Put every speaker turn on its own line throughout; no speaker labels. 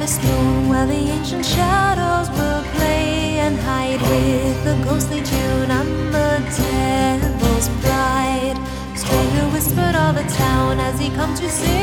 harvest moon where the ancient shadows will play and hide with the ghostly tune. I'm the devil's bride. Stranger whispered all the town as he comes to see.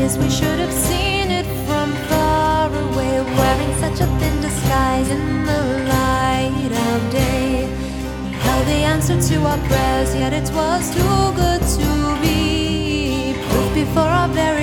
Eyes, we should have seen it from far away. Wearing such a thin disguise in the light of day. We held the answer to our prayers, yet it was too good to be. Proof before our very